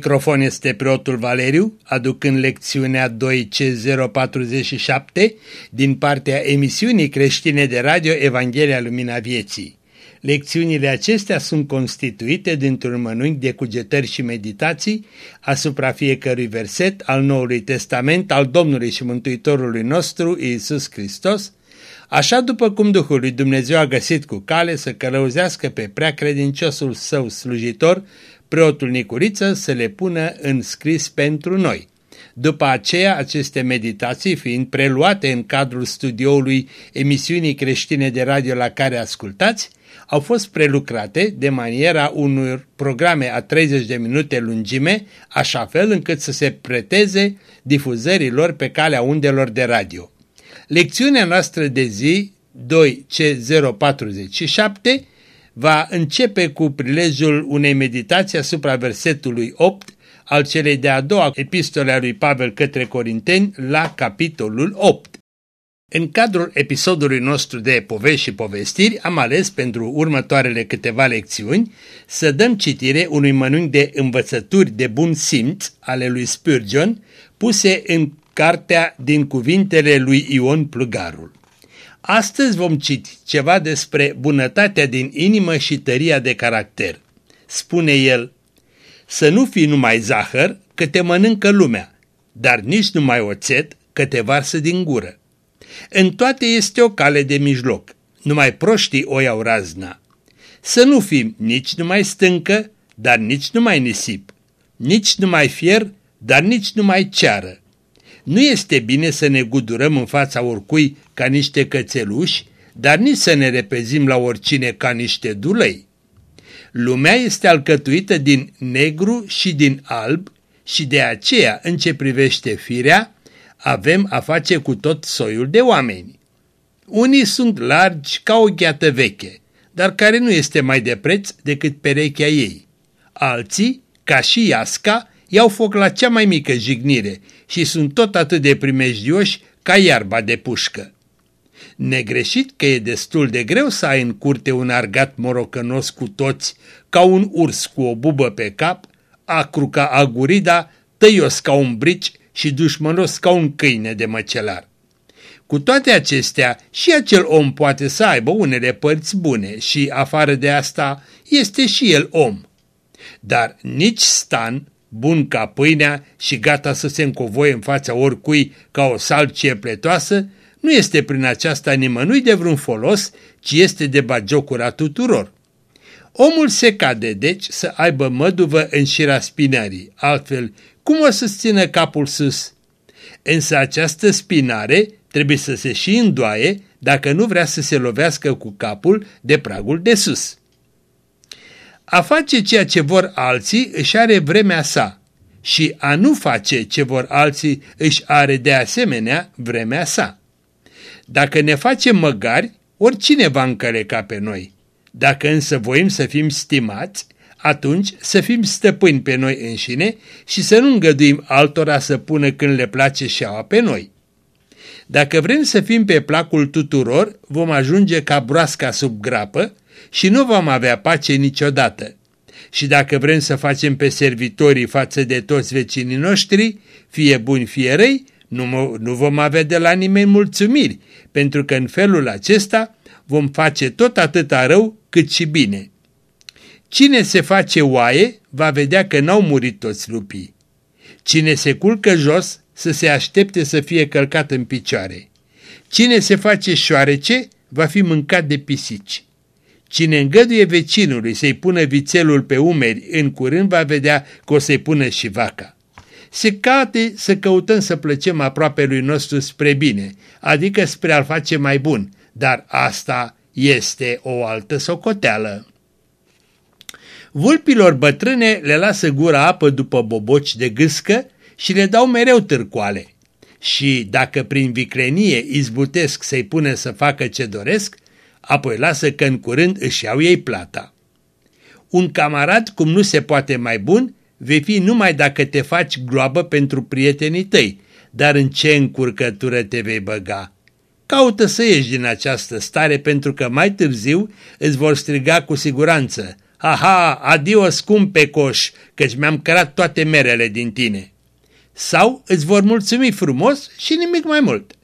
La microfon este preotul Valeriu, aducând lecțiunea 2C047 din partea emisiunii creștine de radio Evanghelia Lumina Vieții. Lecțiunile acestea sunt constituite dintr-un mănânc de cugetări și meditații asupra fiecărui verset al Noului Testament al Domnului și Mântuitorului nostru Iisus Hristos, așa după cum Duhul lui Dumnezeu a găsit cu cale să călăuzească pe prea credinciosul său slujitor, preotul Nicuriță să le pună în scris pentru noi. După aceea, aceste meditații fiind preluate în cadrul studioului emisiunii creștine de radio la care ascultați, au fost prelucrate de maniera unor programe a 30 de minute lungime, așa fel încât să se preteze difuzărilor pe calea undelor de radio. Lecțiunea noastră de zi 2C047 va începe cu prilejul unei meditații asupra versetului 8 al celei de-a doua epistole a lui Pavel către Corinteni la capitolul 8. În cadrul episodului nostru de povești și povestiri am ales pentru următoarele câteva lecțiuni să dăm citire unui mănânc de învățături de bun simț ale lui Spurgeon puse în cartea din cuvintele lui Ion Plugarul. Astăzi vom citi ceva despre bunătatea din inimă și tăria de caracter. Spune el, să nu fii numai zahăr că te mănâncă lumea, dar nici numai oțet că te varsă din gură. În toate este o cale de mijloc, numai proștii o iau razna. Să nu fim nici numai stâncă, dar nici numai nisip, nici numai fier, dar nici numai ceară, nu este bine să ne gudurăm în fața oricui ca niște cățeluși, dar nici să ne repezim la oricine ca niște dulei. Lumea este alcătuită din negru și din alb și de aceea, în ce privește firea, avem a face cu tot soiul de oameni. Unii sunt largi ca o gheată veche, dar care nu este mai de preț decât perechea ei. Alții, ca și iasca, iau foc la cea mai mică jignire și sunt tot atât de primejdioși ca iarba de pușcă. Negreșit că e destul de greu să ai în curte un argat morocănos cu toți, ca un urs cu o bubă pe cap, acru ca agurida, tăios ca un brici și dușmănos ca un câine de măcelar. Cu toate acestea, și acel om poate să aibă unele părți bune și, afară de asta, este și el om. Dar nici Stan bun ca pâinea și gata să se încovoie în fața oricui ca o salcie pletoasă, nu este prin aceasta nimănui de vreun folos, ci este de bagiocura tuturor. Omul se cade, deci, să aibă măduvă în șira spinării, altfel, cum o să țină capul sus? Însă această spinare trebuie să se și îndoaie dacă nu vrea să se lovească cu capul de pragul de sus. A face ceea ce vor alții își are vremea sa și a nu face ce vor alții își are de asemenea vremea sa. Dacă ne facem măgari, oricine va încăleca pe noi. Dacă însă voim să fim stimați, atunci să fim stăpâni pe noi înșine și să nu îngăduim altora să pună când le place șeaua pe noi. Dacă vrem să fim pe placul tuturor, vom ajunge ca broasca sub grapă și nu vom avea pace niciodată. Și dacă vrem să facem pe servitorii față de toți vecinii noștri, fie buni, fie răi, nu, nu vom avea de la nimeni mulțumiri, pentru că în felul acesta vom face tot atâta rău cât și bine. Cine se face oaie va vedea că n-au murit toți lupii. Cine se culcă jos să se aștepte să fie călcat în picioare. Cine se face șoarece va fi mâncat de pisici. Cine îngăduie vecinului să-i pună vițelul pe umeri, în curând va vedea că o să-i pună și vaca. Se cate să căutăm să plăcem aproape lui nostru spre bine, adică spre a-l face mai bun, dar asta este o altă socoteală. Vulpilor bătrâne le lasă gura apă după boboci de gâscă și le dau mereu târcoale. Și dacă prin vicrenie izbutesc să-i pune să facă ce doresc, apoi lasă că în curând își iau ei plata. Un camarad cum nu se poate mai bun vei fi numai dacă te faci gloabă pentru prietenii tăi, dar în ce încurcătură te vei băga? Caută să ieși din această stare pentru că mai târziu îți vor striga cu siguranță, Aha, adio scumpe coș, căci mi-am cărat toate merele din tine. Sau îți vor mulțumi frumos și nimic mai mult.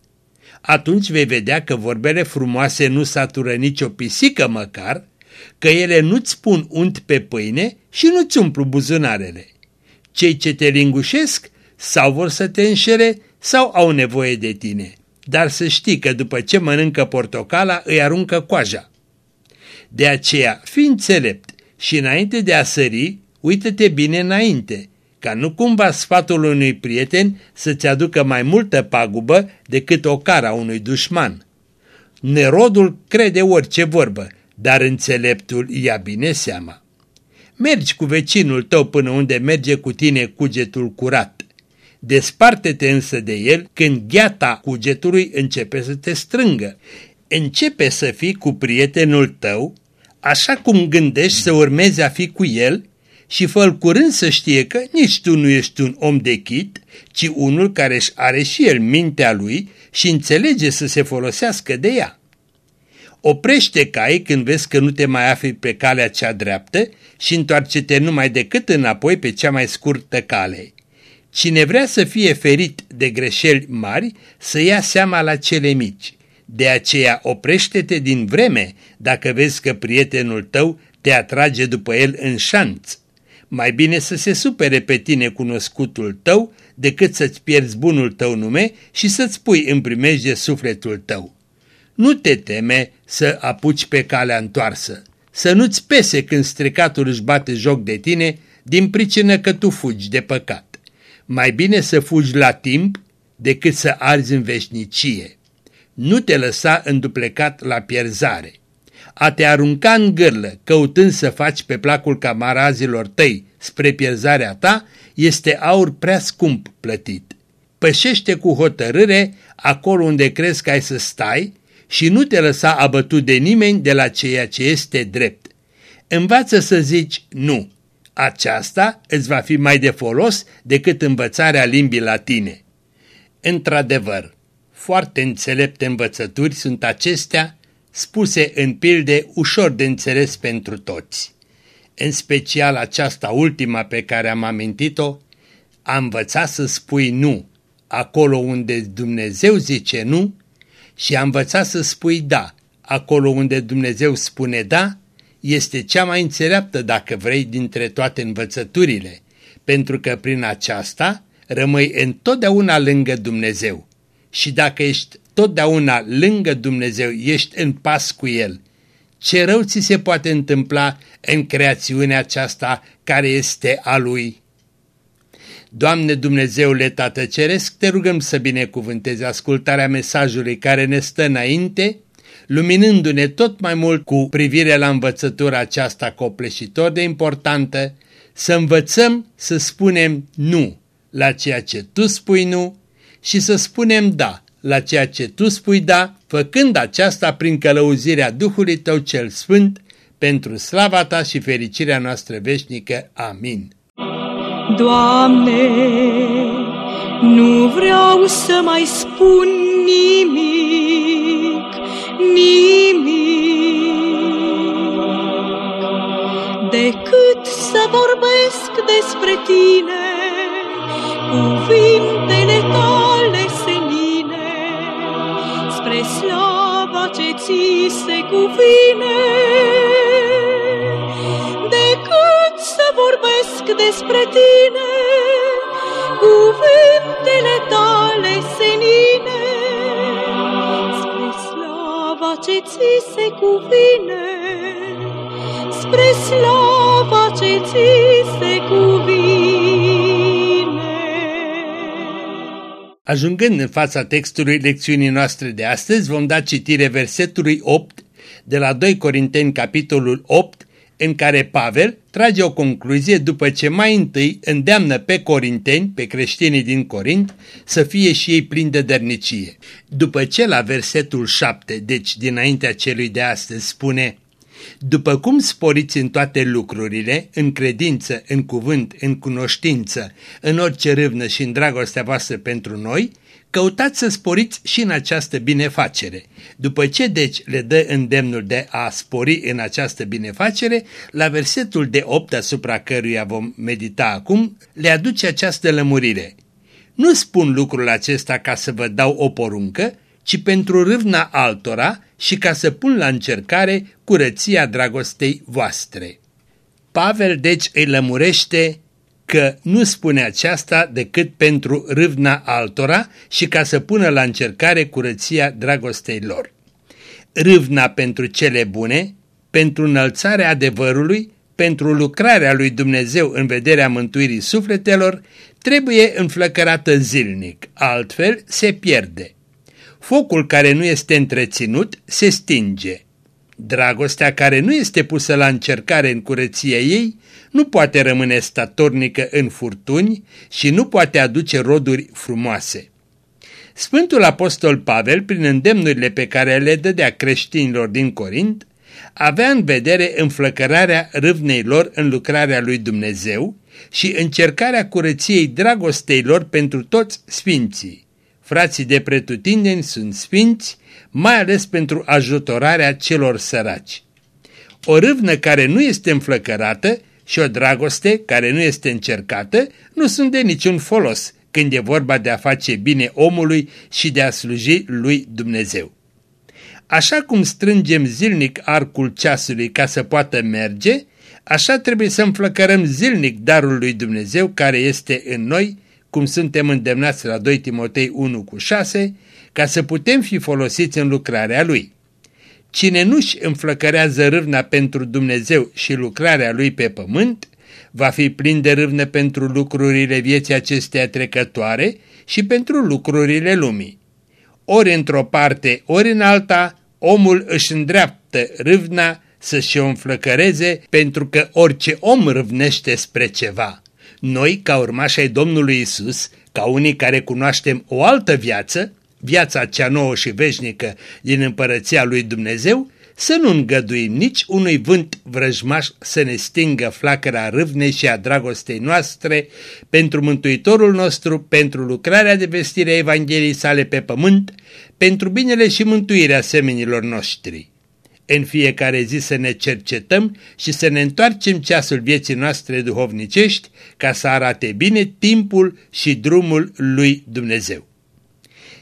Atunci vei vedea că vorbele frumoase nu satură nicio pisică măcar, că ele nu-ți pun unt pe pâine și nu-ți umplu buzunarele. Cei ce te lingușesc sau vor să te înșere sau au nevoie de tine. Dar să știi că după ce mănâncă portocala îi aruncă coaja. De aceea, fii înțelept și înainte de a sări, uită-te bine înainte, ca nu cumva sfatul unui prieten să-ți aducă mai multă pagubă decât o cara unui dușman. Nerodul crede orice vorbă, dar înțeleptul ia bine seama. Mergi cu vecinul tău până unde merge cu tine cugetul curat. Desparte-te însă de el când gheata cugetului începe să te strângă. Începe să fii cu prietenul tău, așa cum gândești să urmezi a fi cu el și fă curând să știe că nici tu nu ești un om de chit, ci unul care își are și el mintea lui și înțelege să se folosească de ea. Oprește cai când vezi că nu te mai afli pe calea cea dreaptă și întoarce-te numai decât înapoi pe cea mai scurtă cale. Cine vrea să fie ferit de greșeli mari, să ia seama la cele mici. De aceea oprește-te din vreme dacă vezi că prietenul tău te atrage după el în șanț. Mai bine să se supere pe tine cunoscutul tău decât să-ți pierzi bunul tău nume și să-ți pui în primejde sufletul tău. Nu te teme să apuci pe calea întoarsă, să nu-ți pese când stricatul își bate joc de tine din pricină că tu fugi de păcat. Mai bine să fugi la timp decât să arzi în veșnicie. Nu te lăsa înduplecat la pierzare. A te arunca în gârlă, căutând să faci pe placul camarazilor tăi spre pierzarea ta, este aur prea scump plătit. Pășește cu hotărâre acolo unde crezi că ai să stai și nu te lăsa abătut de nimeni de la ceea ce este drept. Învață să zici nu. Aceasta îți va fi mai de folos decât învățarea limbii latine. Într-adevăr, foarte înțelepte învățături sunt acestea, spuse în pilde ușor de înțeles pentru toți. În special aceasta ultima pe care am amintit-o, a învățat să spui nu, acolo unde Dumnezeu zice nu, și a învățat să spui da. Acolo unde Dumnezeu spune da, este cea mai înțeleaptă, dacă vrei, dintre toate învățăturile, pentru că prin aceasta rămâi întotdeauna lângă Dumnezeu. Și dacă ești totdeauna lângă Dumnezeu, ești în pas cu El. Ce rău ți se poate întâmpla în creațiunea aceasta care este a Lui? Doamne Dumnezeule Tată Ceresc, te rugăm să binecuvântezi ascultarea mesajului care ne stă înainte, luminându-ne tot mai mult cu privire la învățătura aceasta copleșitor de importantă, să învățăm să spunem nu la ceea ce Tu spui nu și să spunem da la ceea ce Tu spui da, făcând aceasta prin călăuzirea Duhului Tău cel Sfânt, pentru slava Ta și fericirea noastră veșnică. Amin. Doamne, nu vreau să mai spun nimic, nimic, decât să vorbesc despre Tine, cuvintele slava ce ți se cuvine. despre tine, cuvintele tale senine, spre slava ce ți se cuvine, spre slava ce ți se cuvine. Ajungând în fața textului lecțiunii noastre de astăzi, vom da citire versetului 8 de la 2 Corinteni, capitolul 8, în care Pavel trage o concluzie după ce mai întâi îndeamnă pe corinteni, pe creștinii din Corint, să fie și ei plini de dărnicie. După ce la versetul 7, deci dinaintea celui de astăzi, spune După cum sporiți în toate lucrurile, în credință, în cuvânt, în cunoștință, în orice râvnă și în dragostea voastră pentru noi, Căutați să sporiți și în această binefacere. După ce deci le dă îndemnul de a spori în această binefacere, la versetul de 8 asupra căruia vom medita acum, le aduce această lămurire. Nu spun lucrul acesta ca să vă dau o poruncă, ci pentru râvna altora și ca să pun la încercare curăția dragostei voastre. Pavel deci îi lămurește că nu spune aceasta decât pentru râvna altora și ca să pună la încercare curăția dragostei lor. Râvna pentru cele bune, pentru înălțarea adevărului, pentru lucrarea lui Dumnezeu în vederea mântuirii sufletelor, trebuie înflăcărată zilnic, altfel se pierde. Focul care nu este întreținut se stinge. Dragostea care nu este pusă la încercare în curăția ei nu poate rămâne statornică în furtuni și nu poate aduce roduri frumoase. Sfântul Apostol Pavel, prin îndemnurile pe care le dădea creștinilor din Corint, avea în vedere înflăcărarea râvnei lor în lucrarea lui Dumnezeu și încercarea curăției dragostei lor pentru toți sfinții. Frații de pretutindeni sunt sfinți, mai ales pentru ajutorarea celor săraci. O râvnă care nu este înflăcărată și o dragoste care nu este încercată nu sunt de niciun folos când e vorba de a face bine omului și de a sluji lui Dumnezeu. Așa cum strângem zilnic arcul ceasului ca să poată merge, așa trebuie să înflăcărăm zilnic darul lui Dumnezeu care este în noi, cum suntem îndemnați la 2 Timotei 1 cu 6, ca să putem fi folosiți în lucrarea lui. Cine nu-și înflăcărează râvna pentru Dumnezeu și lucrarea lui pe pământ, va fi plin de râvnă pentru lucrurile vieții acesteia trecătoare și pentru lucrurile lumii. Ori într-o parte, ori în alta, omul își îndreaptă râvna să-și o înflăcăreze pentru că orice om râvnește spre ceva. Noi, ca urmași ai Domnului Isus, ca unii care cunoaștem o altă viață, viața cea nouă și veșnică din împărăția lui Dumnezeu, să nu îngăduim nici unui vânt vrăjmaș să ne stingă flacăra râvnei și a dragostei noastre pentru Mântuitorul nostru, pentru lucrarea de vestire a Evangheliei sale pe pământ, pentru binele și mântuirea semenilor noștri. În fiecare zi să ne cercetăm și să ne întoarcem ceasul vieții noastre duhovnicești ca să arate bine timpul și drumul lui Dumnezeu.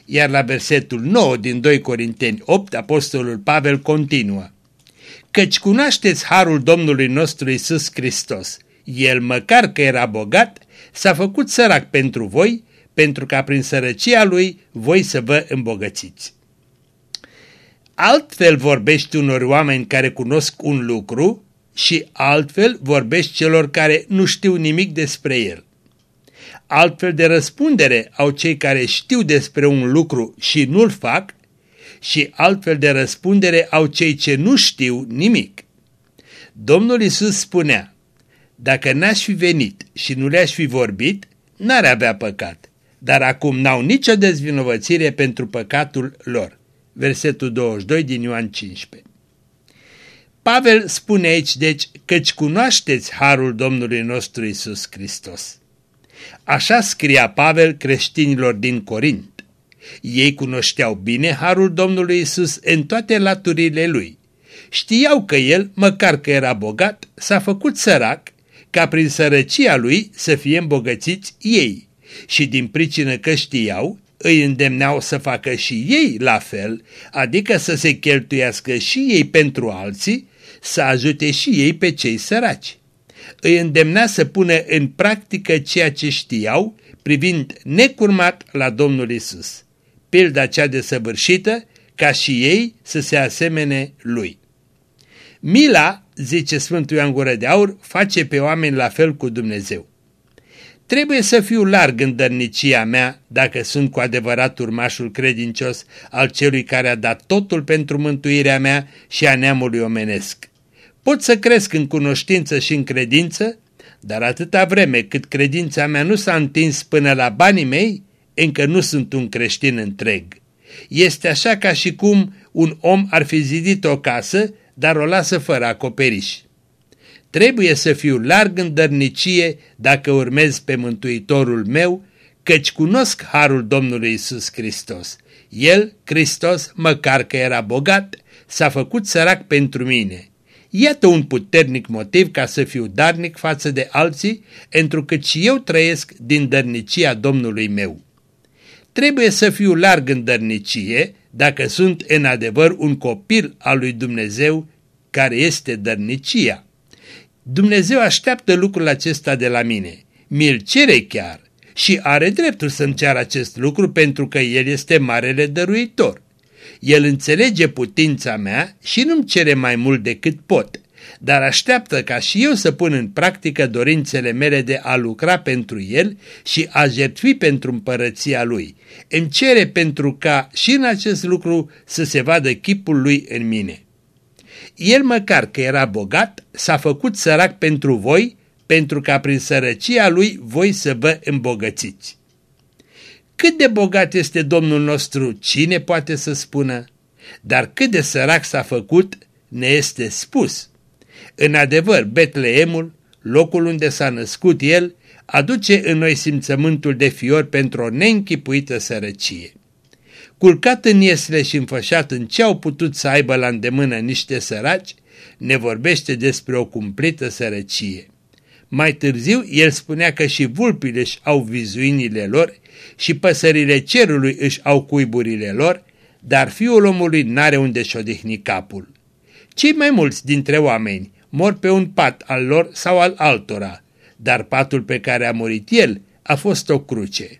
Iar la versetul 9 din 2 Corinteni 8, apostolul Pavel continuă. Căci cunoașteți harul Domnului nostru Isus Hristos. El, măcar că era bogat, s-a făcut sărac pentru voi, pentru ca prin sărăcia lui voi să vă îmbogățiți. Altfel vorbești unor oameni care cunosc un lucru și altfel vorbești celor care nu știu nimic despre el. Altfel de răspundere au cei care știu despre un lucru și nu-l fac și altfel de răspundere au cei ce nu știu nimic. Domnul Isus spunea, dacă n-aș fi venit și nu le-aș fi vorbit, n-ar avea păcat, dar acum n-au nicio dezvinovățire pentru păcatul lor. Versetul 22 din Ioan 15. Pavel spune aici, deci, căci cunoașteți harul Domnului nostru Isus Hristos. Așa scria Pavel creștinilor din Corint. Ei cunoșteau bine harul Domnului Isus în toate laturile lui. Știau că el, măcar că era bogat, s-a făcut sărac, ca prin sărăcia lui să fie îmbogățiți ei. Și din pricină că știau, îi îndemneau să facă și ei la fel, adică să se cheltuiască și ei pentru alții, să ajute și ei pe cei săraci îi îndemna să pună în practică ceea ce știau, privind necurmat la Domnul Isus. Pilda cea desăvârșită, ca și ei să se asemene lui. Mila, zice Sfântul Ioan Gură de Aur, face pe oameni la fel cu Dumnezeu. Trebuie să fiu larg în dărnicia mea dacă sunt cu adevărat urmașul credincios al celui care a dat totul pentru mântuirea mea și a neamului omenesc. Pot să cresc în cunoștință și în credință, dar atâta vreme cât credința mea nu s-a întins până la banii mei, încă nu sunt un creștin întreg. Este așa ca și cum un om ar fi zidit o casă, dar o lasă fără acoperiș. Trebuie să fiu larg în dărnicie dacă urmez pe Mântuitorul meu, căci cunosc harul Domnului Isus Hristos. El, Hristos, măcar că era bogat, s-a făcut sărac pentru mine. Iată un puternic motiv ca să fiu darnic față de alții, întrucât și eu trăiesc din dărnicia Domnului meu. Trebuie să fiu larg în dărnicie, dacă sunt în adevăr un copil al lui Dumnezeu care este dărnicia. Dumnezeu așteaptă lucrul acesta de la mine, mi-l cere chiar și are dreptul să-mi ceară acest lucru pentru că El este marele dăruitor. El înțelege putința mea și nu-mi cere mai mult decât pot, dar așteaptă ca și eu să pun în practică dorințele mele de a lucra pentru El și a jertfi pentru împărăția Lui. Îmi cere pentru ca și în acest lucru să se vadă chipul Lui în mine. El măcar că era bogat, s-a făcut sărac pentru voi, pentru ca prin sărăcia Lui voi să vă îmbogățiți. Cât de bogat este Domnul nostru, cine poate să spună? Dar cât de sărac s-a făcut, ne este spus. În adevăr, Betleemul, locul unde s-a născut el, aduce în noi simțământul de fior pentru o neînchipuită sărăcie. Culcat în iesle și înfășat în ce au putut să aibă la îndemână niște săraci, ne vorbește despre o cumplită sărăcie. Mai târziu, el spunea că și vulpile își au vizuinile lor și păsările cerului își au cuiburile lor, dar fiul omului n-are unde și odihni capul. Cei mai mulți dintre oameni mor pe un pat al lor sau al altora, dar patul pe care a murit el a fost o cruce.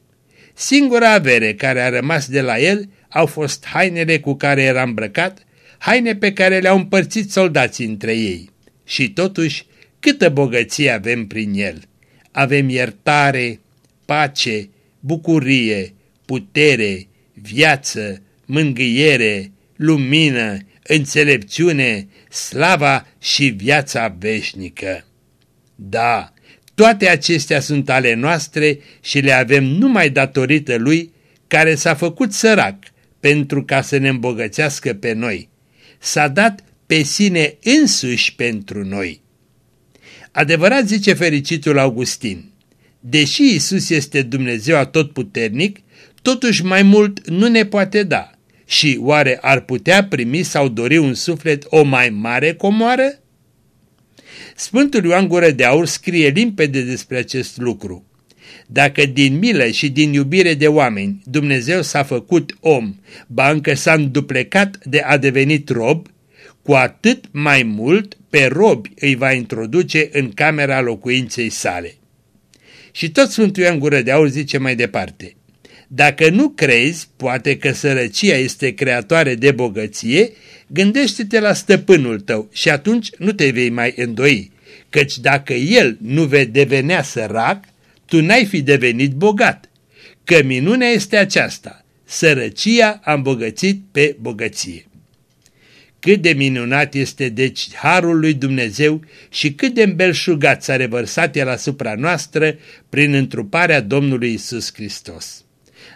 Singura avere care a rămas de la el au fost hainele cu care era îmbrăcat, haine pe care le-au împărțit soldații între ei. Și totuși, câtă bogăție avem prin el! Avem iertare, pace, bucurie, putere, viață, mângâiere, lumină, înțelepciune, slava și viața veșnică. Da, toate acestea sunt ale noastre și le avem numai datorită Lui care s-a făcut sărac pentru ca să ne îmbogățească pe noi. S-a dat pe sine însuși pentru noi. Adevărat zice fericitul Augustin, deși Isus este Dumnezeu atotputernic, totuși mai mult nu ne poate da. Și oare ar putea primi sau dori un suflet o mai mare comoară? Sfântul Ioan Gură de Aur scrie limpede despre acest lucru. Dacă din milă și din iubire de oameni Dumnezeu s-a făcut om, ba încă s-a înduplecat de a devenit rob, cu atât mai mult pe robi îi va introduce în camera locuinței sale. Și tot Sfântul Ioan Gură de Aur zice mai departe, Dacă nu crezi, poate că sărăcia este creatoare de bogăție, gândește-te la stăpânul tău și atunci nu te vei mai îndoi, căci dacă el nu vei devenea sărac, tu n-ai fi devenit bogat. Că minunea este aceasta, sărăcia a îmbogățit pe bogăție. Cât de minunat este deci harul lui Dumnezeu și cât de îmbelșugat s-a revărsat el asupra noastră prin întruparea Domnului Isus Hristos.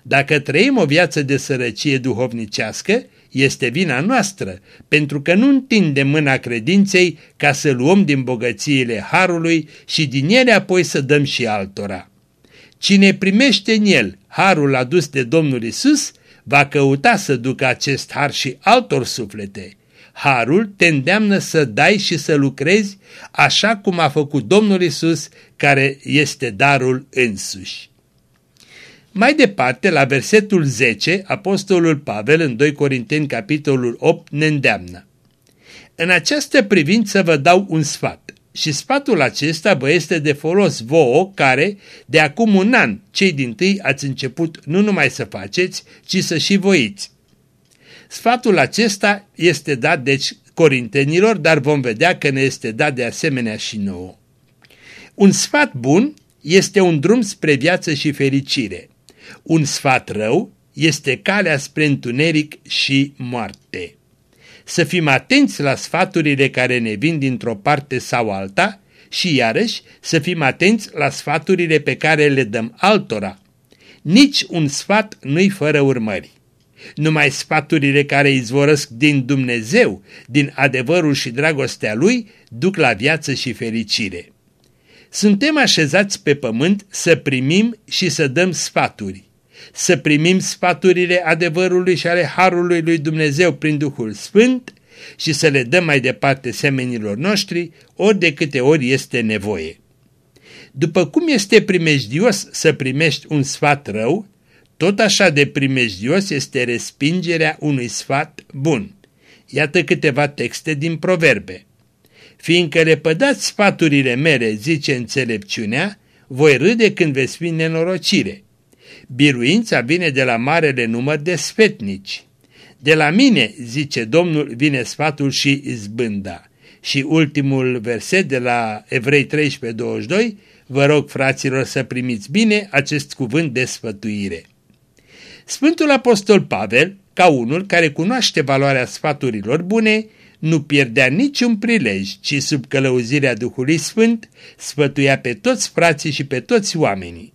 Dacă trăim o viață de sărăcie duhovnicească, este vina noastră, pentru că nu întindem mâna credinței ca să luăm din bogățiile harului și din ele apoi să dăm și altora. Cine primește în el harul adus de Domnul Isus, va căuta să ducă acest har și altor suflete. Harul te îndeamnă să dai și să lucrezi așa cum a făcut Domnul Isus, care este darul însuși. Mai departe, la versetul 10, apostolul Pavel în 2 Corinteni capitolul 8 ne îndeamnă. În această privință vă dau un sfat și sfatul acesta vă este de folos vouă care, de acum un an, cei din tâi ați început nu numai să faceți, ci să și voiți. Sfatul acesta este dat deci corintenilor, dar vom vedea că ne este dat de asemenea și nouă. Un sfat bun este un drum spre viață și fericire. Un sfat rău este calea spre întuneric și moarte. Să fim atenți la sfaturile care ne vin dintr-o parte sau alta și iarăși să fim atenți la sfaturile pe care le dăm altora. Nici un sfat nu-i fără urmări. Numai sfaturile care izvorăsc din Dumnezeu, din adevărul și dragostea Lui, duc la viață și fericire. Suntem așezați pe pământ să primim și să dăm sfaturi. Să primim sfaturile adevărului și ale Harului lui Dumnezeu prin Duhul Sfânt și să le dăm mai departe semenilor noștri ori de câte ori este nevoie. După cum este primejdios să primești un sfat rău, tot așa de primejdios este respingerea unui sfat bun. Iată câteva texte din proverbe. Fiindcă le pădați sfaturile mele, zice înțelepciunea, voi râde când veți fi nenorocire. Biruința vine de la marele număr de sfetnici. De la mine, zice Domnul, vine sfatul și izbânda. Și ultimul verset de la Evrei 13:22, vă rog fraților să primiți bine acest cuvânt de sfătuire. Sfântul Apostol Pavel, ca unul care cunoaște valoarea sfaturilor bune, nu pierdea niciun prilej, ci sub călăuzirea Duhului Sfânt sfătuia pe toți frații și pe toți oamenii.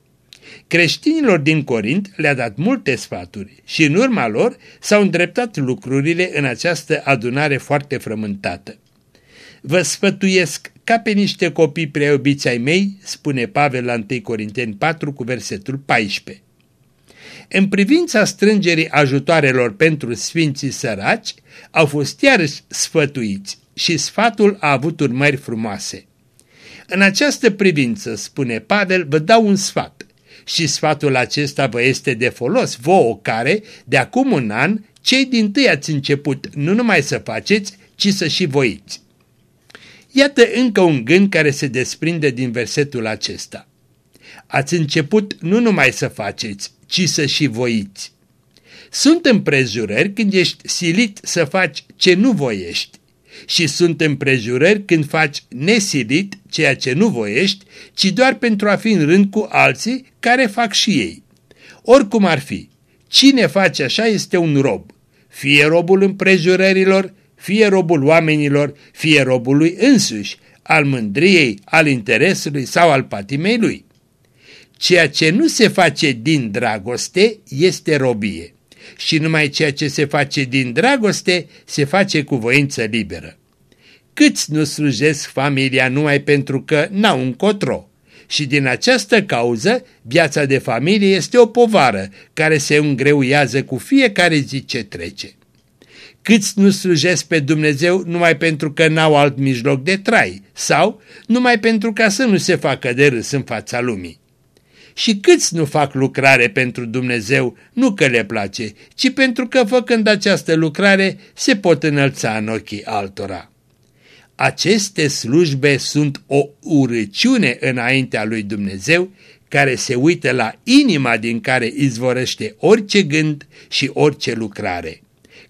Creștinilor din Corint le-a dat multe sfaturi și în urma lor s-au îndreptat lucrurile în această adunare foarte frământată. Vă sfătuiesc ca pe niște copii preobiți ai mei, spune Pavel la 1 Corinteni 4 cu versetul 14. În privința strângerii ajutoarelor pentru sfinții săraci, au fost iarăși sfătuiți și sfatul a avut urmări frumoase. În această privință, spune Pavel, vă dau un sfat și sfatul acesta vă este de folos vouă care, de acum un an, cei din tâi ați început nu numai să faceți, ci să și voiți. Iată încă un gând care se desprinde din versetul acesta. Ați început nu numai să faceți, ci să și voiți. Sunt împrejurări când ești silit să faci ce nu voiești și sunt împrejurări când faci nesilit ceea ce nu voiești, ci doar pentru a fi în rând cu alții care fac și ei. Oricum ar fi, cine face așa este un rob, fie robul împrejurărilor, fie robul oamenilor, fie robului însuși, al mândriei, al interesului sau al patimei lui. Ceea ce nu se face din dragoste este robie și numai ceea ce se face din dragoste se face cu voință liberă. Câți nu slujesc familia numai pentru că n-au un cotro? Și din această cauză, viața de familie este o povară care se îngreuiază cu fiecare zi ce trece. Câți nu slujesc pe Dumnezeu numai pentru că n-au alt mijloc de trai sau numai pentru ca să nu se facă de râs în fața lumii. Și câți nu fac lucrare pentru Dumnezeu, nu că le place, ci pentru că făcând această lucrare se pot înălța în ochii altora. Aceste slujbe sunt o urăciune înaintea lui Dumnezeu care se uită la inima din care izvorăște orice gând și orice lucrare.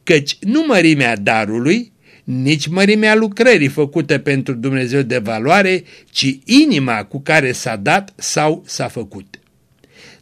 Căci nu mărimea darului, nici mărimea lucrării făcute pentru Dumnezeu de valoare, ci inima cu care s-a dat sau s-a făcut.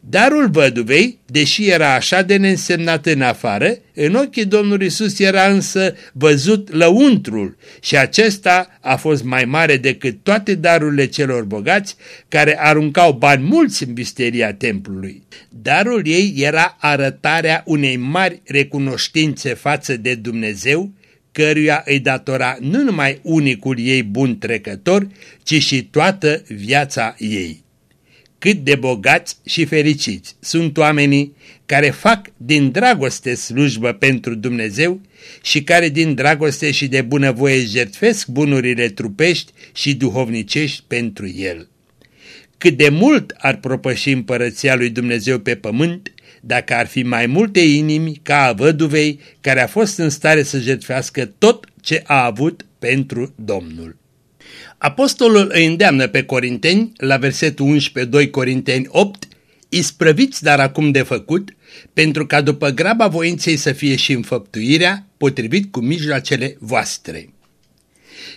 Darul văduvei, deși era așa de neînsemnat în afară, în ochii Domnului Isus era însă văzut lăuntrul și acesta a fost mai mare decât toate darurile celor bogați care aruncau bani mulți în bisteria templului. Darul ei era arătarea unei mari recunoștințe față de Dumnezeu, căruia îi datora nu numai unicul ei bun trecător, ci și toată viața ei cât de bogați și fericiți sunt oamenii care fac din dragoste slujbă pentru Dumnezeu și care din dragoste și de bunăvoie jertfesc bunurile trupești și duhovnicești pentru El. Cât de mult ar propăși împărăția lui Dumnezeu pe pământ dacă ar fi mai multe inimi ca a văduvei care a fost în stare să jertfească tot ce a avut pentru Domnul. Apostolul îi îndeamnă pe Corinteni, la versetul 11, 2 Corinteni 8, isprăviți dar acum de făcut, pentru ca după graba voinței să fie și înfăptuirea, potrivit cu mijloacele voastre.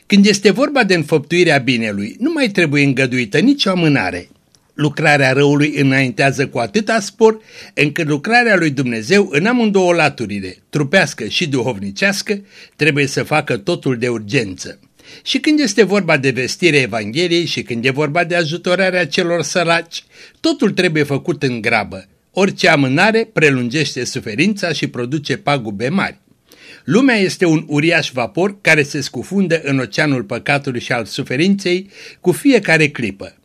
Când este vorba de înfăptuirea binelui, nu mai trebuie îngăduită nicio amânare. Lucrarea răului înaintează cu atâta spor, încât lucrarea lui Dumnezeu în amândouă laturile, trupească și duhovnicească, trebuie să facă totul de urgență. Și când este vorba de vestirea Evangheliei și când e vorba de ajutorarea celor săraci, totul trebuie făcut în grabă. Orice amânare prelungește suferința și produce pagube mari. Lumea este un uriaș vapor care se scufundă în oceanul păcatului și al suferinței cu fiecare clipă.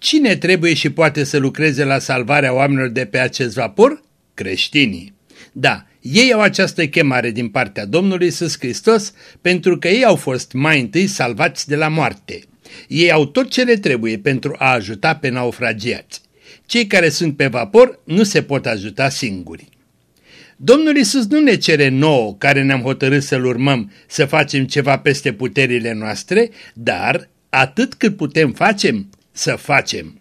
Cine trebuie și poate să lucreze la salvarea oamenilor de pe acest vapor? Creștinii. Da, ei au această chemare din partea Domnului Iisus Hristos pentru că ei au fost mai întâi salvați de la moarte. Ei au tot ce le trebuie pentru a ajuta pe naufragiați. Cei care sunt pe vapor nu se pot ajuta singuri. Domnul Isus nu ne cere nouă, care ne-am hotărât să-L urmăm, să facem ceva peste puterile noastre, dar atât cât putem facem, să facem.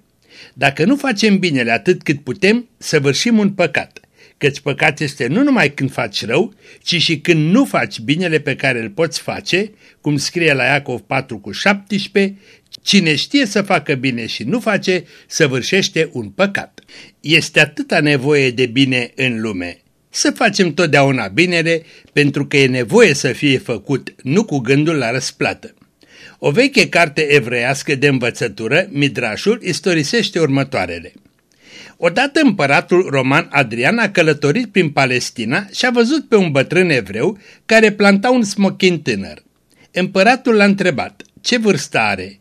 Dacă nu facem binele atât cât putem, săvârșim un păcat. Căci păcat este nu numai când faci rău, ci și când nu faci binele pe care îl poți face, cum scrie la Iacov 4 cu 17, Cine știe să facă bine și nu face, săvârșește un păcat. Este atâta nevoie de bine în lume. Să facem totdeauna binele, pentru că e nevoie să fie făcut, nu cu gândul la răsplată. O veche carte evreiască de învățătură, Midrașul, istorisește următoarele. Odată împăratul roman Adrian a călătorit prin Palestina și a văzut pe un bătrân evreu care planta un smochin tânăr. Împăratul l-a întrebat, ce vârstă are?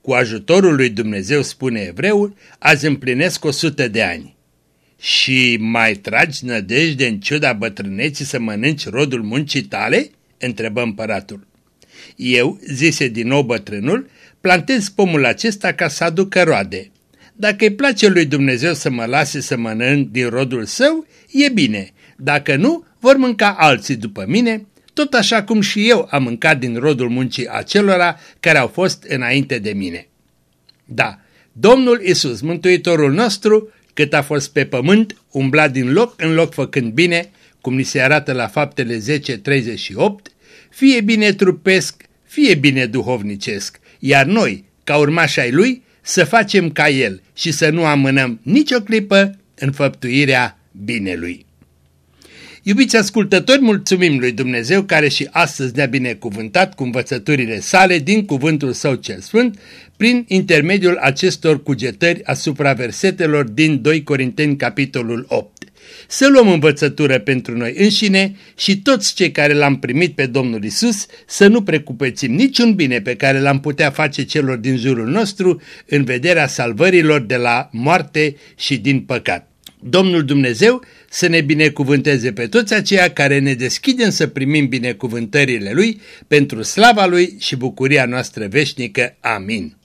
Cu ajutorul lui Dumnezeu, spune evreul, azi împlinesc o sută de ani. Și mai tragi nădejde în ciuda bătrâneții să mănânci rodul muncii tale? întrebă împăratul. Eu, zise din nou bătrânul, plantez pomul acesta ca să aducă roade. Dacă îi place lui Dumnezeu să mă lase să mănânc din rodul său, e bine. Dacă nu, vor mânca alții după mine, tot așa cum și eu am mâncat din rodul muncii acelora care au fost înainte de mine. Da, Domnul Isus, Mântuitorul nostru, cât a fost pe pământ, umbla din loc în loc făcând bine, cum ni se arată la faptele 10.38, fie bine trupesc, fie bine duhovnicesc, iar noi, ca urmași ai lui, să facem ca el și să nu amânăm nicio clipă în făptuirea binelui. Iubiți ascultători, mulțumim lui Dumnezeu care și astăzi ne-a binecuvântat cu învățăturile sale din cuvântul său cel sfânt prin intermediul acestor cugetări asupra versetelor din 2 Corinteni capitolul 8 să luăm învățătură pentru noi înșine și toți cei care l-am primit pe Domnul Isus să nu precupețim niciun bine pe care l-am putea face celor din jurul nostru în vederea salvărilor de la moarte și din păcat. Domnul Dumnezeu să ne binecuvânteze pe toți aceia care ne deschidem să primim binecuvântările Lui pentru slava Lui și bucuria noastră veșnică. Amin.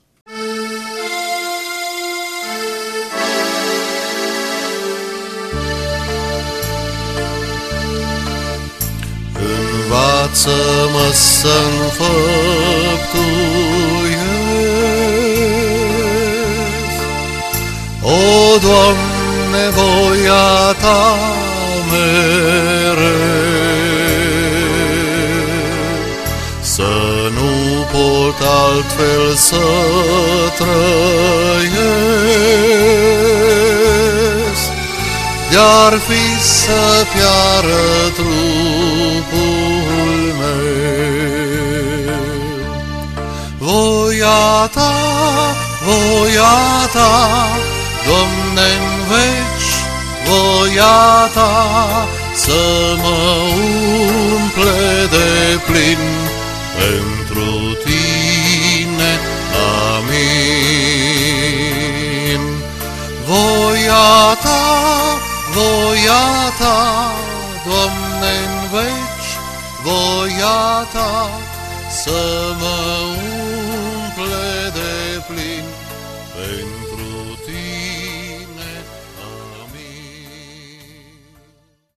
Învață-mă să-mi O, Doamne, voia Ta mereu, Să nu pot altfel să trăiesc, De-ar fi să piară trupul meu. Voia ta, voia ta, Doamne, în veci, voia ta, să mă umple de plin pentru tine. Amin. Voia ta, voia ta, Doamne, în veci, voia ta, să mă umple